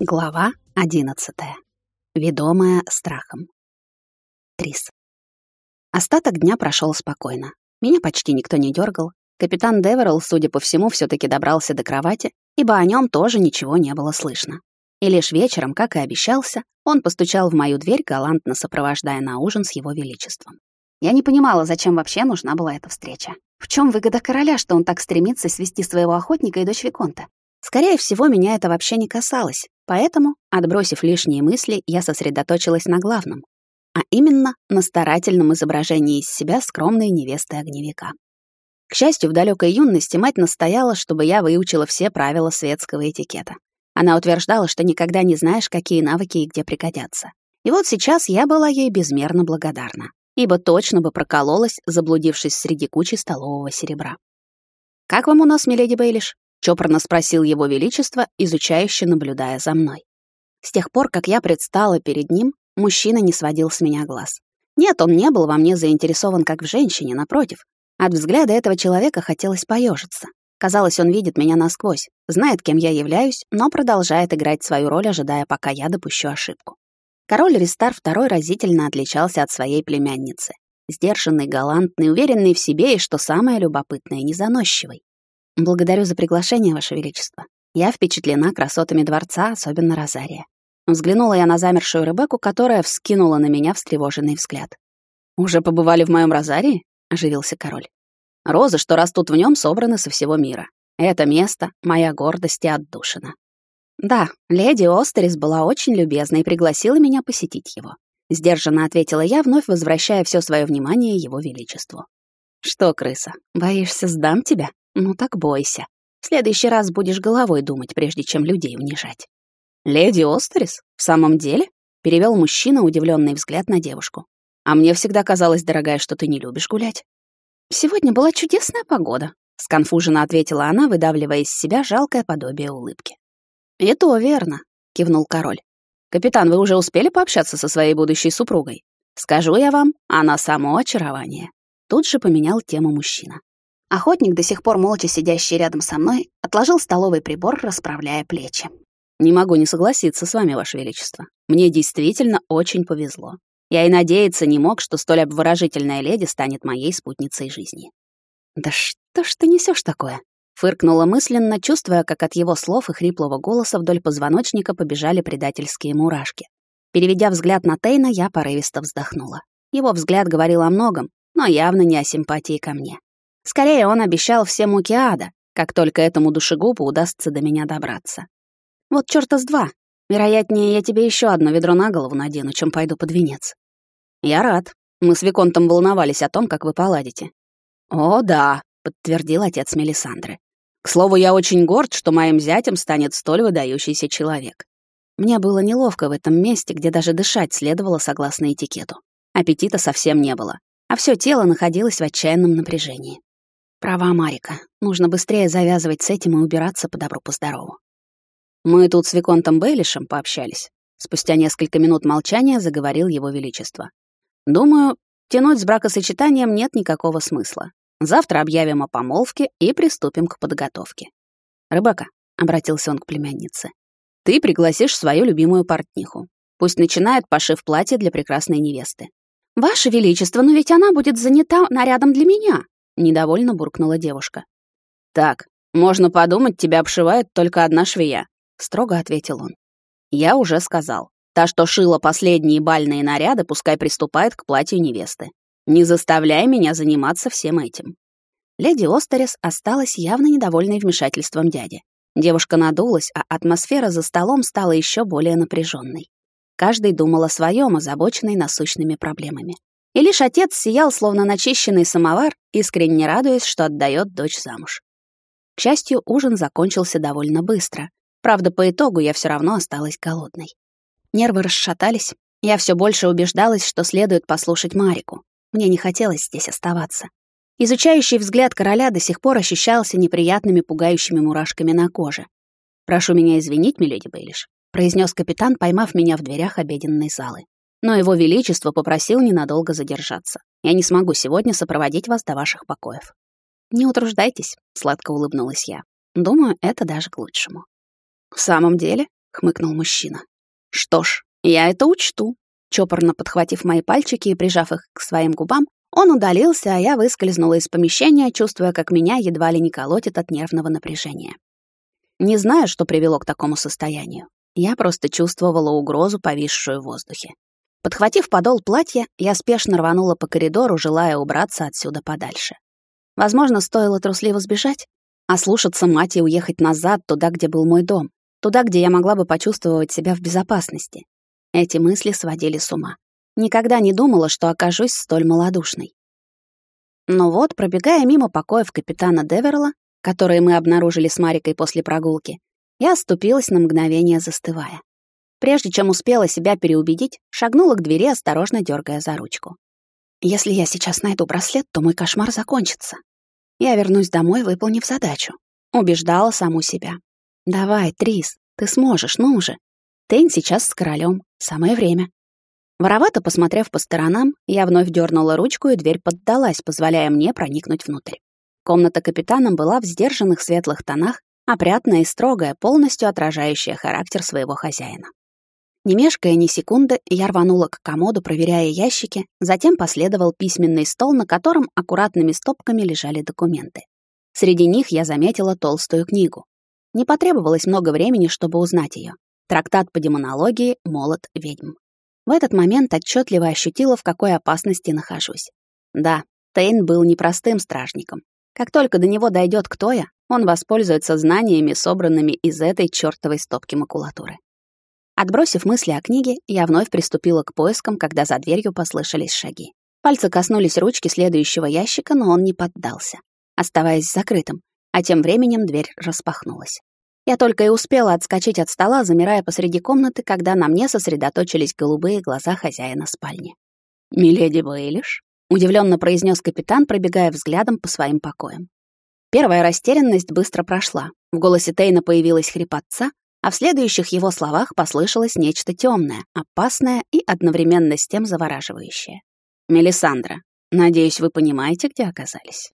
Глава одиннадцатая. Ведомая страхом. Трис. Остаток дня прошел спокойно. Меня почти никто не дергал. Капитан Деверл, судя по всему, все таки добрался до кровати, ибо о нем тоже ничего не было слышно. И лишь вечером, как и обещался, он постучал в мою дверь, галантно сопровождая на ужин с его величеством. Я не понимала, зачем вообще нужна была эта встреча. В чем выгода короля, что он так стремится свести своего охотника и дочь Виконта? Скорее всего, меня это вообще не касалось, поэтому, отбросив лишние мысли, я сосредоточилась на главном, а именно на старательном изображении из себя скромной невесты огневика. К счастью, в далекой юности мать настояла, чтобы я выучила все правила светского этикета. Она утверждала, что никогда не знаешь, какие навыки и где пригодятся. И вот сейчас я была ей безмерно благодарна, ибо точно бы прокололась, заблудившись среди кучи столового серебра. «Как вам у нас, миледи Бейлиш?» — чопорно спросил его величество, изучающе наблюдая за мной. С тех пор, как я предстала перед ним, мужчина не сводил с меня глаз. Нет, он не был во мне заинтересован как в женщине, напротив. От взгляда этого человека хотелось поежиться. Казалось, он видит меня насквозь, знает, кем я являюсь, но продолжает играть свою роль, ожидая, пока я допущу ошибку. Король Ристар II разительно отличался от своей племянницы. Сдержанный, галантный, уверенный в себе и, что самое любопытное, незаносчивый. «Благодарю за приглашение, Ваше Величество. Я впечатлена красотами дворца, особенно Розария». Взглянула я на замершую Ребекку, которая вскинула на меня встревоженный взгляд. «Уже побывали в моем Розарии?» — оживился король. «Розы, что растут в нем, собраны со всего мира. Это место — моя гордость и отдушина». «Да, леди Остерис была очень любезна и пригласила меня посетить его», — сдержанно ответила я, вновь возвращая все свое внимание его величеству. «Что, крыса, боишься, сдам тебя?» Ну так бойся. В следующий раз будешь головой думать, прежде чем людей унижать. Леди Остерис? В самом деле? Перевел мужчина удивленный взгляд на девушку. А мне всегда казалось, дорогая, что ты не любишь гулять. Сегодня была чудесная погода, сконфуженно ответила она, выдавливая из себя жалкое подобие улыбки. «И то верно», — кивнул король. «Капитан, вы уже успели пообщаться со своей будущей супругой? Скажу я вам, она само очарование». Тут же поменял тему мужчина. Охотник, до сих пор молча сидящий рядом со мной, отложил столовый прибор, расправляя плечи. «Не могу не согласиться с вами, Ваше Величество. Мне действительно очень повезло. Я и надеяться не мог, что столь обворожительная леди станет моей спутницей жизни». «Да что ж ты несешь такое?» Фыркнула мысленно, чувствуя, как от его слов и хриплого голоса вдоль позвоночника побежали предательские мурашки. Переведя взгляд на Тейна, я порывисто вздохнула. Его взгляд говорил о многом, но явно не о симпатии ко мне. Скорее, он обещал всем муки ада, как только этому душегубу удастся до меня добраться. Вот чёрта с два. Вероятнее, я тебе еще одно ведро на голову надену, чем пойду под венец. Я рад. Мы с Виконтом волновались о том, как вы поладите. О, да, подтвердил отец Мелисандры. К слову, я очень горд, что моим зятем станет столь выдающийся человек. Мне было неловко в этом месте, где даже дышать следовало согласно этикету. Аппетита совсем не было, а все тело находилось в отчаянном напряжении. Права Марика. Нужно быстрее завязывать с этим и убираться по добру по здорову. Мы тут с Виконтом Бейлишем пообщались. Спустя несколько минут молчания заговорил его величество. Думаю, тянуть с бракосочетанием нет никакого смысла. Завтра объявим о помолвке и приступим к подготовке. Рыбака, обратился он к племяннице, ты пригласишь свою любимую портниху. Пусть начинает пошив платья для прекрасной невесты. Ваше Величество, но ведь она будет занята нарядом для меня, недовольно буркнула девушка. Так, можно подумать, тебя обшивает только одна швея, строго ответил он. Я уже сказал. Та, что шила последние бальные наряды, пускай приступает к платью невесты. Не заставляй меня заниматься всем этим. Леди Остерес осталась явно недовольной вмешательством дяди. Девушка надулась, а атмосфера за столом стала еще более напряженной. Каждый думал о своем, озабоченный насущными проблемами. И лишь отец сиял, словно начищенный самовар, искренне радуясь, что отдает дочь замуж. К счастью, ужин закончился довольно быстро. Правда, по итогу я все равно осталась голодной. Нервы расшатались. Я все больше убеждалась, что следует послушать Марику. Мне не хотелось здесь оставаться. Изучающий взгляд короля до сих пор ощущался неприятными пугающими мурашками на коже. «Прошу меня извинить, миледи Бейлиш», — произнес капитан, поймав меня в дверях обеденной залы но его величество попросил ненадолго задержаться. Я не смогу сегодня сопроводить вас до ваших покоев. Не утруждайтесь, сладко улыбнулась я. Думаю, это даже к лучшему. В самом деле, — хмыкнул мужчина. «Что ж, я это учту». Чопорно подхватив мои пальчики и прижав их к своим губам, он удалился, а я выскользнула из помещения, чувствуя, как меня едва ли не колотит от нервного напряжения. Не знаю, что привело к такому состоянию. Я просто чувствовала угрозу, повисшую в воздухе. Подхватив подол платья, я спешно рванула по коридору, желая убраться отсюда подальше. Возможно, стоило трусливо сбежать, а слушаться мать и уехать назад, туда, где был мой дом, туда, где я могла бы почувствовать себя в безопасности. Эти мысли сводили с ума. Никогда не думала, что окажусь столь малодушной. Но вот, пробегая мимо покоев капитана Деверла, которые мы обнаружили с Марикой после прогулки, я оступилась на мгновение, застывая. Прежде чем успела себя переубедить, шагнула к двери, осторожно дергая за ручку. Если я сейчас найду браслет, то мой кошмар закончится. Я вернусь домой, выполнив задачу. Убеждала саму себя. Давай, Трис, ты сможешь, ну же. Тейн сейчас с королем. Самое время. Воровато посмотрев по сторонам, я вновь дернула ручку, и дверь поддалась, позволяя мне проникнуть внутрь. Комната капитана была в сдержанных светлых тонах, опрятная и строгая, полностью отражающая характер своего хозяина. Не мешкая ни секунды, я рванула к комоду, проверяя ящики, затем последовал письменный стол, на котором аккуратными стопками лежали документы. Среди них я заметила толстую книгу. Не потребовалось много времени, чтобы узнать ее. Трактат по демонологии «Молот ведьм». В этот момент отчетливо ощутила, в какой опасности нахожусь. Да, Тейн был непростым стражником. Как только до него дойдет кто я, он воспользуется знаниями, собранными из этой чертовой стопки макулатуры. Отбросив мысли о книге, я вновь приступила к поискам, когда за дверью послышались шаги. Пальцы коснулись ручки следующего ящика, но он не поддался, оставаясь закрытым, а тем временем дверь распахнулась. Я только и успела отскочить от стола, замирая посреди комнаты, когда на мне сосредоточились голубые глаза хозяина спальни. «Миледи Бейлиш?» — удивленно произнес капитан, пробегая взглядом по своим покоям. Первая растерянность быстро прошла. В голосе Тейна появилась хрипотца, а в следующих его словах послышалось нечто темное, опасное и одновременно с тем завораживающее. «Мелисандра, надеюсь, вы понимаете, где оказались?»